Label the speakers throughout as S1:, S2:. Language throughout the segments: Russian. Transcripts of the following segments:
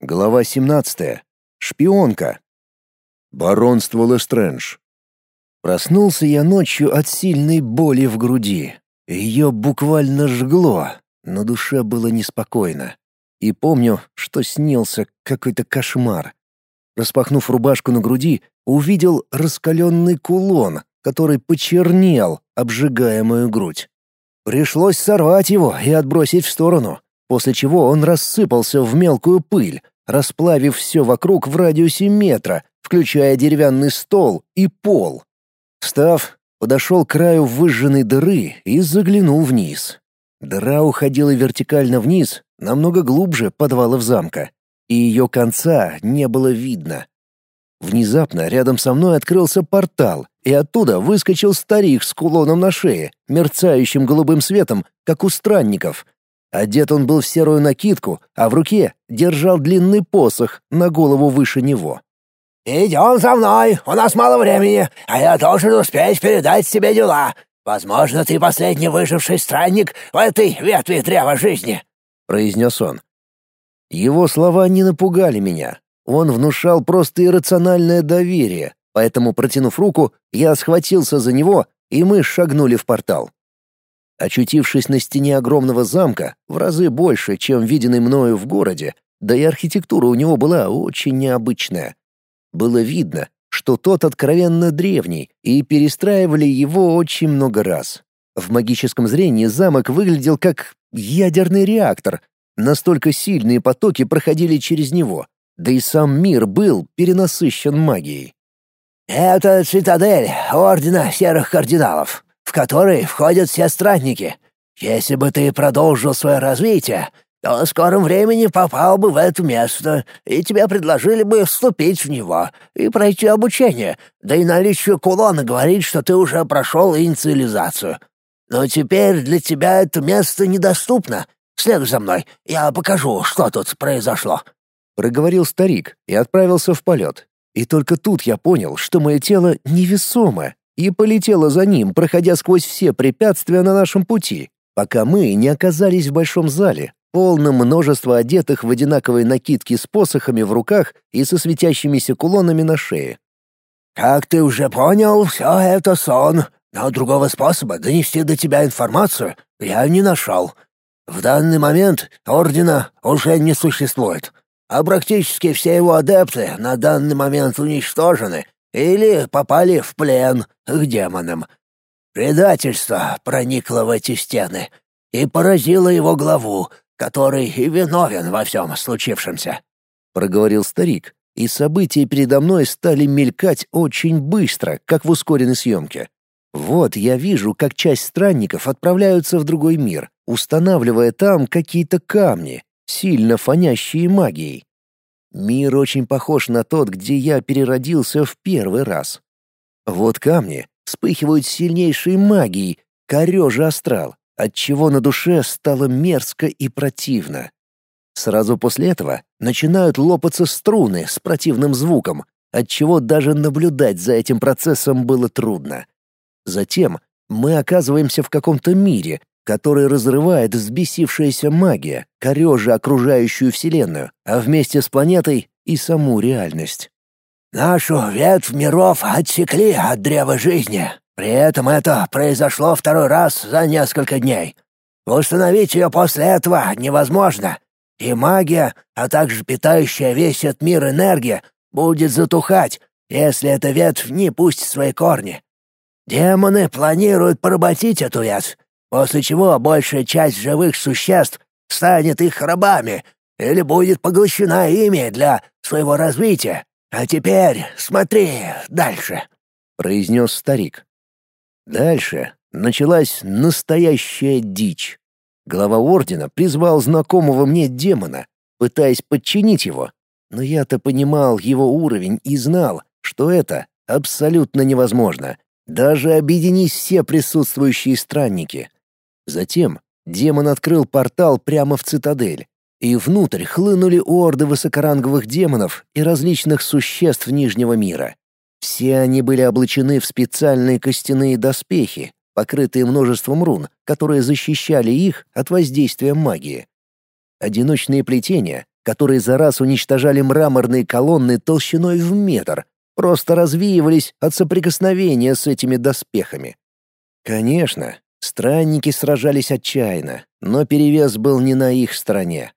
S1: Глава 17. Шпионка. Баронство Лестрэндж. Проснулся я ночью от сильной боли в груди. Ее буквально жгло, но душе было неспокойно. И помню, что снился какой-то кошмар. Распахнув рубашку на груди, увидел раскаленный кулон, который почернел, обжигая мою грудь. Пришлось сорвать его и отбросить в сторону после чего он рассыпался в мелкую пыль, расплавив все вокруг в радиусе метра, включая деревянный стол и пол. Встав, подошел к краю выжженной дыры и заглянул вниз. Дыра уходила вертикально вниз, намного глубже подвалов замка, и ее конца не было видно. Внезапно рядом со мной открылся портал, и оттуда выскочил старик с кулоном на шее, мерцающим голубым светом, как у странников — Одет он был в серую накидку, а в руке держал длинный посох на голову выше него.
S2: «Идем за мной, у нас мало времени, а я должен успеть передать тебе дела. Возможно, ты последний выживший странник в этой ветви древа жизни», —
S1: произнес он. Его слова не напугали меня. Он внушал просто иррациональное доверие, поэтому, протянув руку, я схватился за него, и мы шагнули в портал. Очутившись на стене огромного замка, в разы больше, чем виденный мною в городе, да и архитектура у него была очень необычная. Было видно, что тот откровенно древний, и перестраивали его очень много раз. В магическом зрении замок выглядел как ядерный реактор. Настолько сильные потоки проходили через него, да и сам мир был перенасыщен магией.
S2: «Это цитадель Ордена Серых Кардиналов», в который входят все странники. Если бы ты продолжил свое развитие, то в скором времени попал бы в это место, и тебе предложили бы вступить в него и пройти обучение, да и наличие кулона говорит, что ты уже прошел инициализацию. Но теперь для тебя это место недоступно. Следуй за мной, я покажу, что тут произошло».
S1: Проговорил старик и отправился в полет. И только тут я понял, что мое тело невесомо, и полетела за ним, проходя сквозь все препятствия на нашем пути, пока мы не оказались в большом зале, полном множества одетых в одинаковые накидки с посохами в руках и со светящимися кулонами на шее.
S2: «Как ты уже понял, все это сон, но другого способа донести до тебя информацию я не нашел. В данный момент Ордена уже не существует, а практически все его адепты на данный момент уничтожены или попали в плен к демонам. Предательство проникло в эти стены и поразило его главу, который и виновен во всем случившемся», —
S1: проговорил старик, и события передо мной стали мелькать очень быстро, как в ускоренной съемке. Вот я вижу, как часть странников отправляются в другой мир, устанавливая там какие-то камни, сильно фонящие магией. Мир очень похож на тот, где я переродился в первый раз. Вот камни вспыхивают сильнейшей магией, корежа астрал, отчего на душе стало мерзко и противно. Сразу после этого начинают лопаться струны с противным звуком, отчего даже наблюдать за этим процессом было трудно. Затем мы оказываемся в каком-то мире, который разрывает взбесившаяся магия, корежа окружающую Вселенную, а вместе с планетой и саму реальность.
S2: «Нашу ветвь миров отсекли от древа жизни. При этом это произошло второй раз за несколько дней. Установить ее после этого невозможно, и магия, а также питающая весь этот мир энергия, будет затухать, если эта ветвь не пустит свои корни. Демоны планируют поработить эту ветвь, после чего большая часть живых существ станет их рабами или будет поглощена ими для своего развития. А теперь смотри дальше», —
S1: произнес старик. Дальше началась настоящая дичь. Глава ордена призвал знакомого мне демона, пытаясь подчинить его, но я-то понимал его уровень и знал, что это абсолютно невозможно, даже объединись все присутствующие странники. Затем демон открыл портал прямо в цитадель, и внутрь хлынули орды высокоранговых демонов и различных существ Нижнего мира. Все они были облачены в специальные костяные доспехи, покрытые множеством рун, которые защищали их от воздействия магии. Одиночные плетения, которые за раз уничтожали мраморные колонны толщиной в метр, просто развеивались от соприкосновения с этими доспехами. Конечно, странники сражались отчаянно, но перевес был не на их стороне.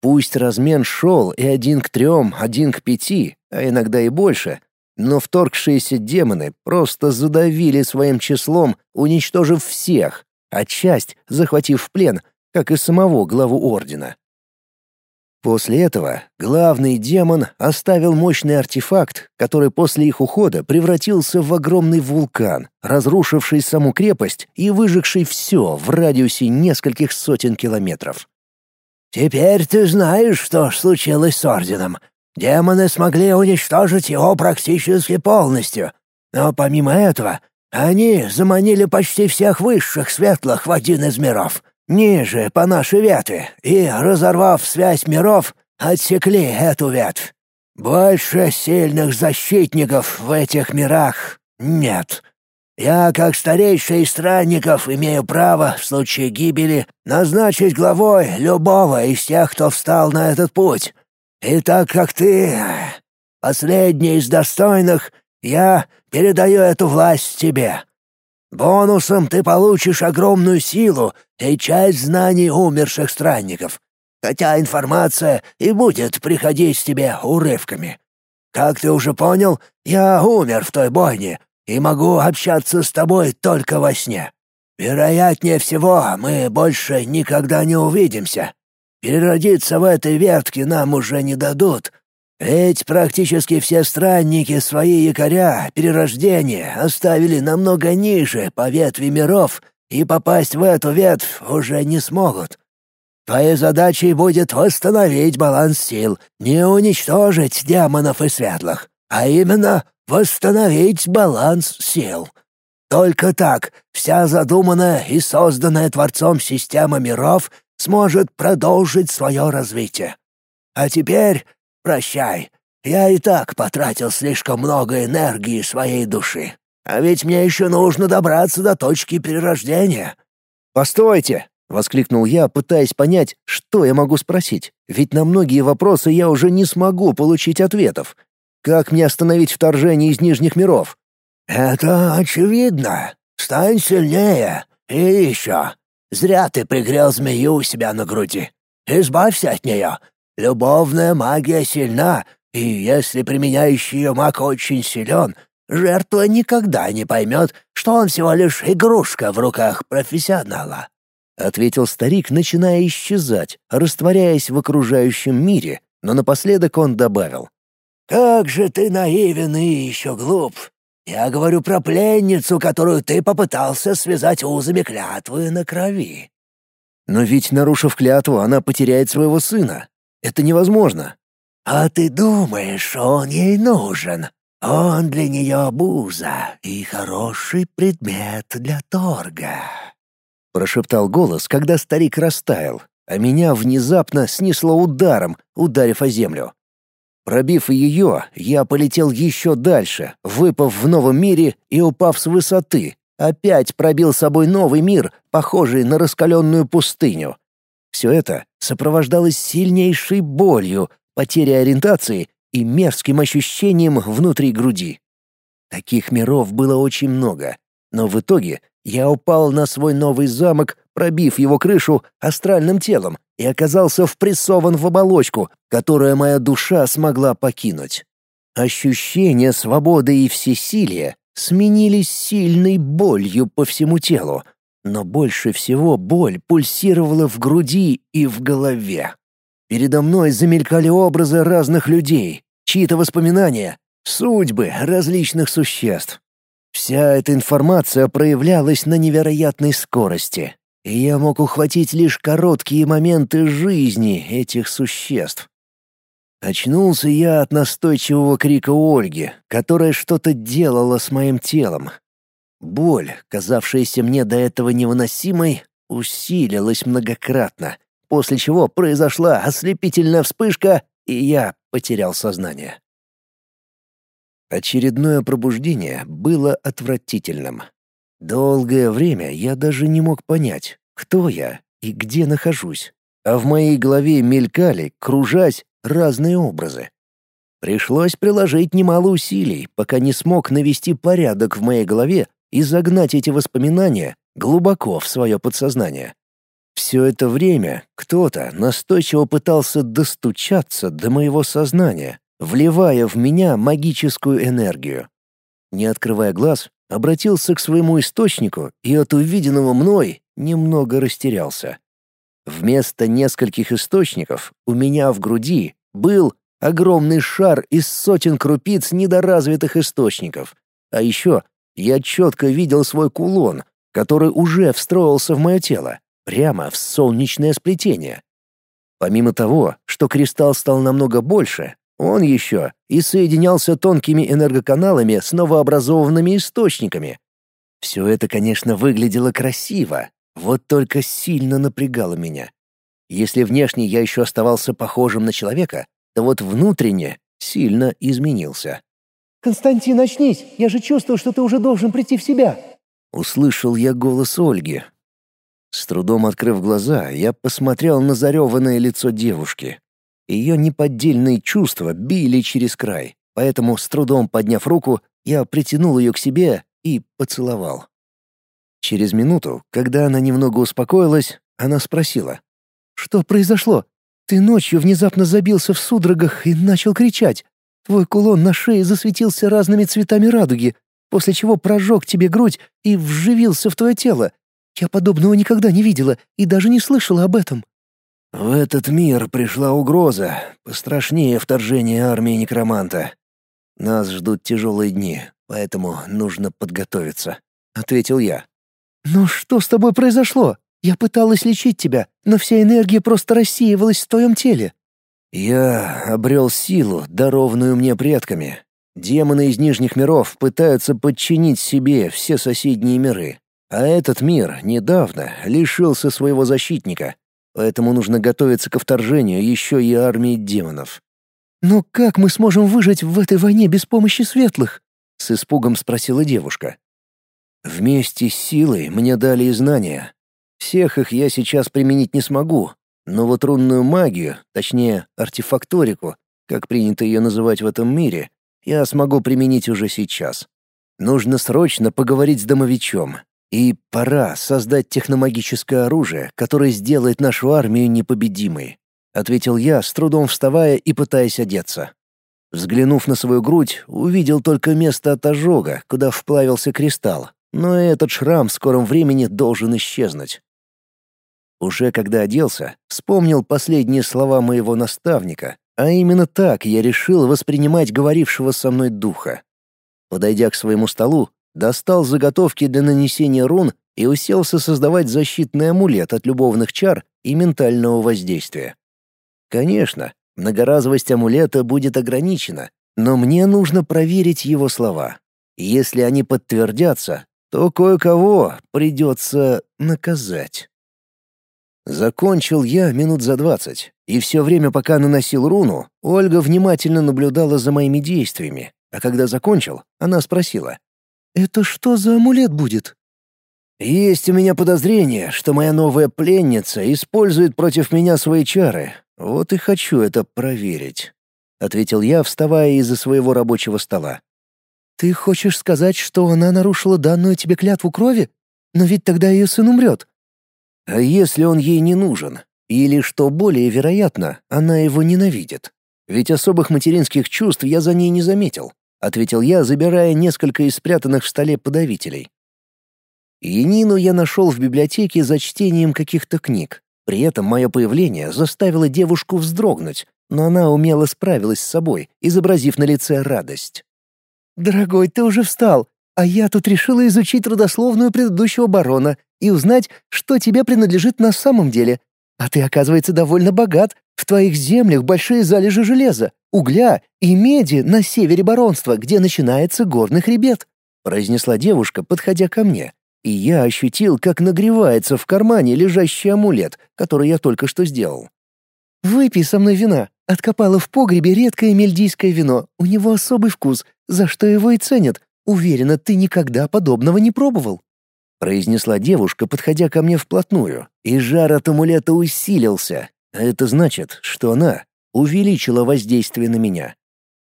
S1: Пусть размен шел и один к трем, один к пяти, а иногда и больше, но вторгшиеся демоны просто задавили своим числом, уничтожив всех, а часть захватив в плен, как и самого главу Ордена. После этого главный демон оставил мощный артефакт, который после их ухода превратился в огромный вулкан, разрушивший саму крепость и выжегший все в радиусе нескольких сотен километров.
S2: «Теперь ты знаешь, что случилось с Орденом. Демоны смогли уничтожить его практически полностью. Но помимо этого, они заманили почти всех высших светлых в один из миров, ниже по нашей ветви, и, разорвав связь миров, отсекли эту ветвь. Больше сильных защитников в этих мирах нет. Я, как старейший из странников, имею право в случае гибели назначить главой любого из тех, кто встал на этот путь. И так как ты последний из достойных, я передаю эту власть тебе. Бонусом ты получишь огромную силу и часть знаний умерших странников, хотя информация и будет приходить тебе урывками. Как ты уже понял, я умер в той бойне и могу общаться с тобой только во сне. Вероятнее всего, мы больше никогда не увидимся. Переродиться в этой ветке нам уже не дадут, ведь практически все странники свои якоря перерождения оставили намного ниже по ветви миров и попасть в эту ветвь уже не смогут. Твоей задачей будет восстановить баланс сил, не уничтожить демонов и светлых, а именно восстановить баланс сил. Только так вся задуманная и созданная Творцом система миров сможет продолжить свое развитие. А теперь Прощай. Я и так потратил слишком много энергии своей души. А ведь мне еще нужно добраться до точки перерождения».
S1: «Постойте!» — воскликнул я, пытаясь понять, что я могу спросить. Ведь на многие вопросы я уже не смогу получить ответов. Как мне остановить вторжение из Нижних миров?
S2: «Это очевидно. Стань сильнее. И еще. Зря ты пригрел змею у себя на груди. Избавься от нее, Любовная магия сильна, и если применяющий ее маг очень силен, жертва никогда не поймет, что он всего лишь игрушка в руках профессионала», —
S1: ответил старик, начиная исчезать, растворяясь в окружающем мире, но напоследок он добавил.
S2: «Как же ты наивен и еще глуп. Я говорю про пленницу, которую ты попытался связать узами клятвы на крови».
S1: «Но ведь, нарушив клятву, она потеряет своего сына. Это невозможно.
S2: А ты думаешь, он ей нужен? Он для нее буза и хороший предмет для торга.
S1: Прошептал голос, когда старик растаял, а меня внезапно снесло ударом, ударив о землю. Пробив ее, я полетел еще дальше, выпав в новом мире и упав с высоты. Опять пробил собой новый мир, похожий на раскаленную пустыню. Все это сопровождалось сильнейшей болью, потерей ориентации и мерзким ощущением внутри груди. Таких миров было очень много, но в итоге я упал на свой новый замок, пробив его крышу астральным телом и оказался впрессован в оболочку, которую моя душа смогла покинуть. Ощущения свободы и всесилия сменились сильной болью по всему телу — но больше всего боль пульсировала в груди и в голове. Передо мной замелькали образы разных людей, чьи-то воспоминания, судьбы различных существ. Вся эта информация проявлялась на невероятной скорости, и я мог ухватить лишь короткие моменты жизни этих существ. Очнулся я от настойчивого крика Ольги, которая что-то делала с моим телом, Боль, казавшаяся мне до этого невыносимой, усилилась многократно, после чего произошла ослепительная вспышка, и я потерял сознание. Очередное пробуждение было отвратительным. Долгое время я даже не мог понять, кто я и где нахожусь. а в моей голове мелькали, кружась, разные образы. Пришлось приложить немало усилий, пока не смог навести порядок в моей голове и загнать эти воспоминания глубоко в свое подсознание. Все это время кто-то настойчиво пытался достучаться до моего сознания, вливая в меня магическую энергию. Не открывая глаз, обратился к своему источнику и от увиденного мной немного растерялся. Вместо нескольких источников у меня в груди был огромный шар из сотен крупиц недоразвитых источников. А еще я четко видел свой кулон, который уже встроился в мое тело, прямо в солнечное сплетение. Помимо того, что кристалл стал намного больше, он еще и соединялся тонкими энергоканалами с новообразованными источниками. Все это, конечно, выглядело красиво, вот только сильно напрягало меня. Если внешне я еще оставался похожим на человека, то вот внутренне сильно изменился.
S3: «Константин, очнись! Я же чувствую, что ты уже должен прийти в себя!»
S1: Услышал я голос Ольги. С трудом открыв глаза, я посмотрел на зареванное лицо девушки. Ее неподдельные чувства били через край, поэтому, с трудом подняв руку, я притянул ее к себе и поцеловал. Через минуту, когда она немного успокоилась, она спросила. «Что произошло? Ты ночью внезапно забился в судорогах и начал кричать. Твой кулон на шее засветился разными цветами радуги, после чего прожег тебе грудь и вживился в твое тело. Я подобного никогда не видела и даже не слышала об этом».
S2: В этот мир пришла угроза, пострашнее вторжения армии некроманта. Нас ждут тяжелые дни, поэтому нужно подготовиться, ответил я.
S3: «Но что с тобой произошло? Я пыталась лечить тебя, но вся энергия просто рассеивалась в твоем теле».
S2: «Я обрел силу, дарованную мне предками. Демоны из Нижних миров пытаются подчинить себе все соседние миры, а этот мир недавно лишился своего защитника, поэтому нужно готовиться ко вторжению еще и армии демонов.
S3: «Но как мы сможем выжить в этой войне без помощи светлых?» — с испугом спросила девушка.
S2: «Вместе с силой мне дали и знания. Всех их я сейчас применить не смогу, но вот рунную магию, точнее артефакторику, как принято ее называть в этом мире, я смогу применить уже сейчас. Нужно срочно поговорить с домовичом, и пора создать техномагическое оружие, которое сделает нашу армию непобедимой, ответил я, с трудом вставая и пытаясь одеться. Взглянув на свою грудь, увидел только место от ожога, куда вплавился кристалл, но этот шрам в скором времени должен исчезнуть. Уже когда оделся, вспомнил последние слова моего наставника, а именно так я решил воспринимать говорившего со мной духа. Подойдя к своему столу, достал заготовки для нанесения рун и уселся создавать защитный амулет от любовных чар и ментального воздействия. Конечно, многоразовость амулета будет ограничена, но мне нужно проверить его слова. Если они подтвердятся, то кое-кого придется наказать. Закончил я минут за двадцать, и все время, пока наносил руну, Ольга внимательно наблюдала за моими действиями, а когда закончил, она спросила.
S3: «Это что за амулет будет?»
S2: «Есть у меня подозрение, что моя новая пленница использует против меня свои чары. Вот и хочу это проверить», — ответил я, вставая из-за своего рабочего стола.
S3: «Ты хочешь сказать, что она нарушила данную тебе клятву крови? Но ведь тогда ее сын умрет».
S2: «А если он ей не нужен? Или, что более вероятно, она его ненавидит? Ведь особых материнских чувств я за ней не заметил. — ответил я, забирая несколько из спрятанных в столе подавителей. Янину я нашел в библиотеке за чтением каких-то книг. При этом мое появление заставило девушку вздрогнуть, но она умело справилась с собой, изобразив на лице радость.
S3: «Дорогой, ты уже встал, а я тут решила изучить родословную предыдущего барона и узнать, что тебе принадлежит на самом деле. А ты, оказывается, довольно богат, в твоих землях большие залежи железа, угля и меди на севере баронства, где начинается горный хребет», — произнесла девушка, подходя ко мне. И я ощутил, как нагревается в кармане лежащий амулет, который я только что сделал. «Выпей со мной вина. Откопала в погребе редкое мельдийское вино. У него особый вкус, за что его и ценят. Уверена, ты никогда подобного не пробовал» произнесла девушка, подходя ко мне вплотную, и жар от амулета усилился,
S1: это значит, что она увеличила воздействие на меня.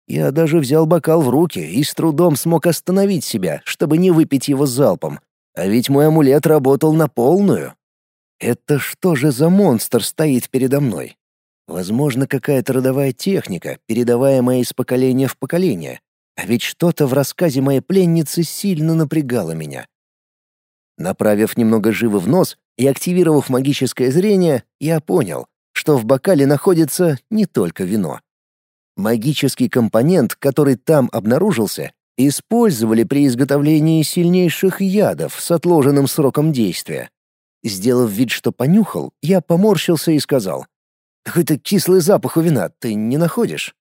S1: Я даже взял бокал в руки и с трудом смог остановить себя, чтобы не выпить его залпом. А ведь мой амулет работал на полную. Это что же за монстр стоит передо мной? Возможно, какая-то родовая техника, передаваемая из поколения в поколение. А ведь что-то в рассказе моей пленницы сильно напрягало меня. Направив немного живы в нос и активировав магическое зрение, я понял, что в бокале находится не только вино. Магический компонент, который там обнаружился, использовали при изготовлении сильнейших ядов с отложенным сроком действия. Сделав вид, что понюхал, я поморщился и сказал, «Какой-то кислый запах у вина, ты не находишь?»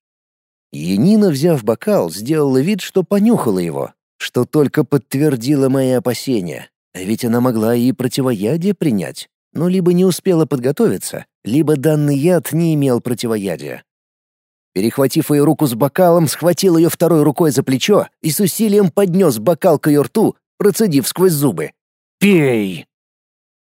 S1: Енина, взяв бокал, сделала вид, что понюхала его, что только подтвердило мои опасения. Ведь она могла и противоядие принять, но либо не успела подготовиться, либо данный яд не имел противоядия. Перехватив ее руку с бокалом, схватил ее второй рукой за плечо и с усилием поднес бокал к ее рту, процедив сквозь зубы. «Пей!»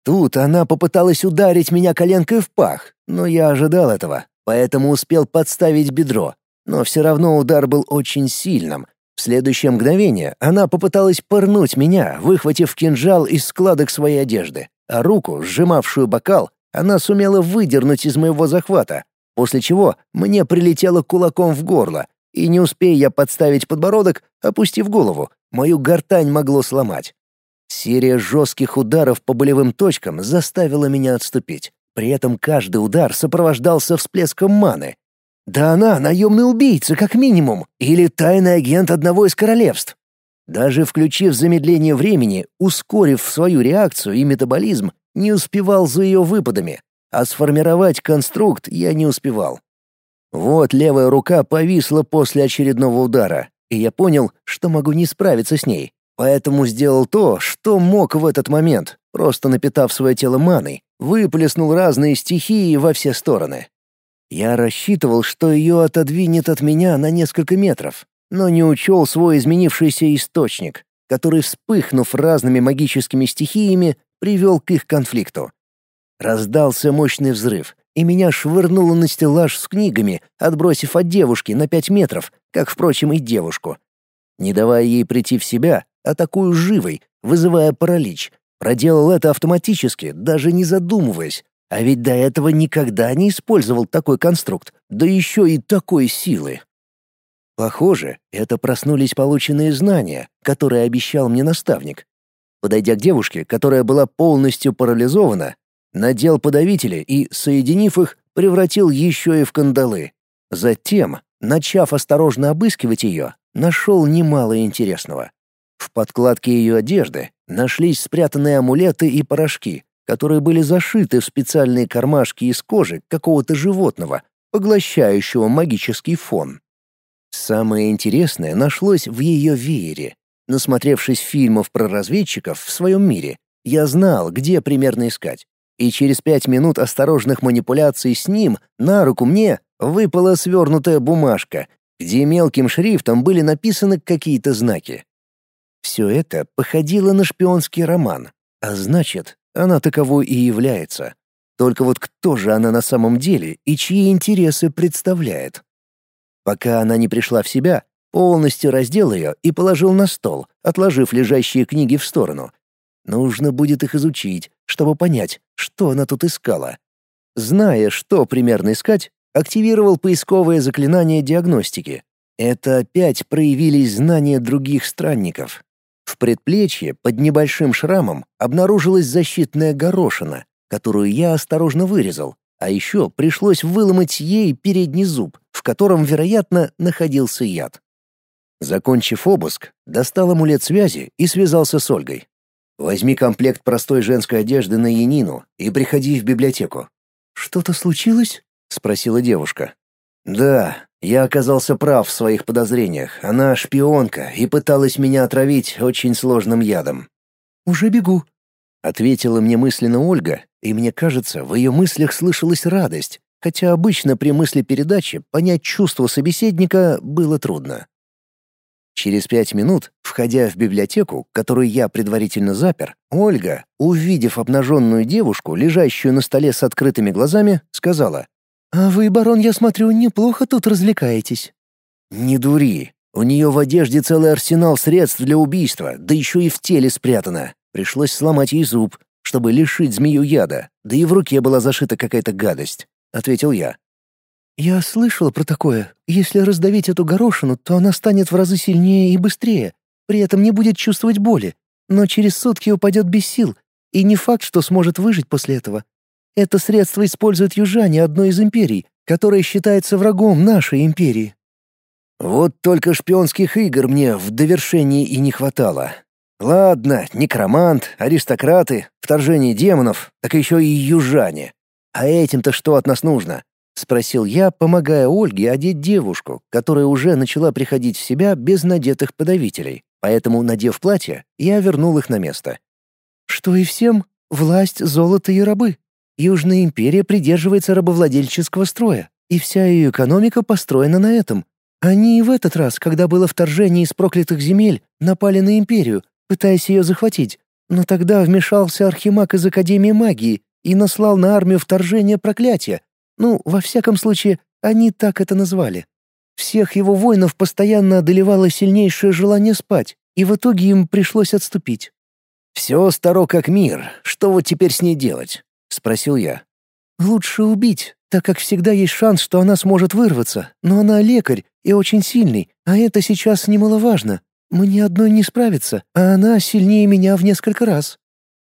S1: Тут она попыталась ударить меня коленкой в пах, но я ожидал этого, поэтому успел подставить бедро. Но все равно удар был очень сильным. В следующее мгновение она попыталась пырнуть меня, выхватив кинжал из складок своей одежды, а руку, сжимавшую бокал, она сумела выдернуть из моего захвата, после чего мне прилетело кулаком в горло, и не успея я подставить подбородок, опустив голову, мою гортань могло сломать. Серия жестких ударов по болевым точкам заставила меня отступить. При этом каждый удар сопровождался всплеском маны. Да она наемный убийца, как минимум, или тайный агент одного из королевств. Даже включив замедление времени, ускорив свою реакцию и метаболизм, не успевал за ее выпадами, а сформировать конструкт я не успевал. Вот левая рука повисла после очередного удара, и я понял, что могу не справиться с ней. Поэтому сделал то, что мог в этот момент, просто напитав свое тело маной, выплеснул разные стихии во все стороны. Я рассчитывал, что ее отодвинет от меня на несколько метров, но не учел свой изменившийся источник, который, вспыхнув разными магическими стихиями, привел к их конфликту. Раздался мощный взрыв, и меня швырнуло на стеллаж с книгами, отбросив от девушки на пять метров, как, впрочем, и девушку. Не давая ей прийти в себя, атакую живой, вызывая паралич. Проделал это автоматически, даже не задумываясь. А ведь до этого никогда не использовал такой конструкт, да еще и такой силы. Похоже, это проснулись полученные знания, которые обещал мне наставник. Подойдя к девушке, которая была полностью парализована, надел подавители и, соединив их, превратил еще и в кандалы. Затем, начав осторожно обыскивать ее, нашел немало интересного. В подкладке ее одежды нашлись спрятанные амулеты и порошки, которые были зашиты в специальные кармашки из кожи какого-то животного, поглощающего магический фон. Самое интересное нашлось в ее веере. Насмотревшись фильмов про разведчиков в своем мире, я знал, где примерно искать и через пять минут осторожных манипуляций с ним на руку мне выпала свернутая бумажка, где мелким шрифтом были написаны какие-то знаки. Все это походило на шпионский роман, а значит, она таковой и является. Только вот кто же она на самом деле и чьи интересы представляет? Пока она не пришла в себя, полностью раздел ее и положил на стол, отложив лежащие книги в сторону, Нужно будет их изучить, чтобы понять, что она тут искала. Зная, что примерно искать, активировал поисковое заклинание диагностики. Это опять проявились знания других странников. В предплечье под небольшим шрамом обнаружилась защитная горошина, которую я осторожно вырезал, а еще пришлось выломать ей передний зуб, в котором, вероятно, находился яд. Закончив обыск, достал амулет связи и связался с Ольгой. Возьми комплект простой женской одежды на Янину и приходи в библиотеку».
S3: «Что-то случилось?» — спросила девушка.
S1: «Да, я оказался прав в своих подозрениях. Она шпионка и пыталась меня отравить очень сложным ядом».
S3: «Уже бегу», —
S1: ответила мне мысленно Ольга, и мне кажется, в ее мыслях слышалась радость, хотя обычно при мысли передачи понять чувство собеседника было трудно. Через пять минут, входя в библиотеку, которую я предварительно запер, Ольга, увидев обнаженную девушку, лежащую на столе с открытыми глазами, сказала,
S3: «А вы, барон, я смотрю, неплохо тут развлекаетесь».
S1: «Не дури. У нее в одежде целый арсенал средств для убийства, да еще и в теле спрятано. Пришлось сломать ей зуб, чтобы лишить змею яда, да и в руке была зашита какая-то гадость», — ответил я.
S3: «Я слышал про такое. Если раздавить эту горошину, то она станет в разы сильнее и быстрее, при этом не будет чувствовать боли, но через сутки упадет без сил, и не факт, что сможет выжить после этого. Это средство используют южане одной из империй, которая считается врагом нашей империи».
S1: «Вот только шпионских игр мне в довершении и не хватало. Ладно, некромант, аристократы, вторжение демонов, так еще и южане. А этим-то что от нас нужно? — спросил я, помогая Ольге одеть девушку, которая уже начала приходить в себя без надетых подавителей. Поэтому, надев платье, я вернул их на место.
S3: «Что и всем? Власть, золото и рабы. Южная империя придерживается рабовладельческого строя, и вся ее экономика построена на этом. Они и в этот раз, когда было вторжение из проклятых земель, напали на империю, пытаясь ее захватить, но тогда вмешался архимаг из Академии магии и наслал на армию вторжение проклятия, ну, во всяком случае, они так это назвали. Всех его воинов постоянно одолевало сильнейшее желание спать, и в итоге им пришлось отступить.
S1: «Все старо как мир. Что вот теперь с ней делать?» — спросил я.
S3: «Лучше убить, так как всегда есть шанс, что она сможет вырваться, но она лекарь и очень сильный, а это сейчас немаловажно. Мне одной не справиться, а она сильнее меня в несколько раз».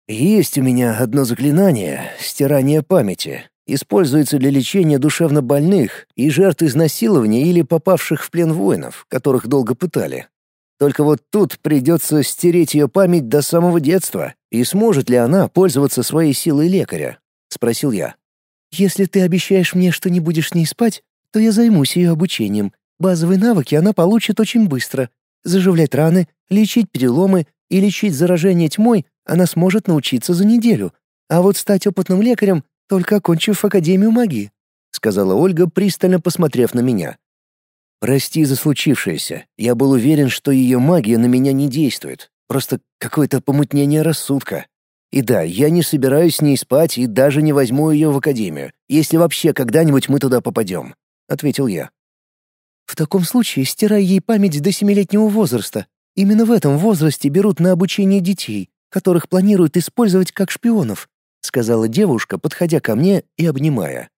S1: «Есть у меня одно заклинание — стирание памяти используется для лечения душевнобольных и жертв изнасилования или попавших в плен воинов, которых долго пытали. Только вот тут придется стереть ее память до самого детства, и сможет ли она пользоваться своей силой лекаря? — спросил я.
S3: «Если ты обещаешь мне, что не будешь с ней спать, то я займусь ее обучением. Базовые навыки она получит очень быстро. Заживлять раны, лечить переломы и лечить заражение тьмой она сможет научиться за неделю. А вот стать опытным лекарем только окончив Академию магии», — сказала Ольга, пристально посмотрев на меня.
S1: «Прости за случившееся. Я был уверен, что ее магия на меня не действует. Просто какое-то помутнение рассудка. И да, я не собираюсь с ней спать и даже не возьму ее в Академию, если вообще когда-нибудь мы туда попадем», — ответил я.
S3: «В таком случае стирай ей память до семилетнего возраста. Именно в этом возрасте берут на обучение детей, которых планируют использовать как шпионов», сказала девушка, подходя ко мне и обнимая.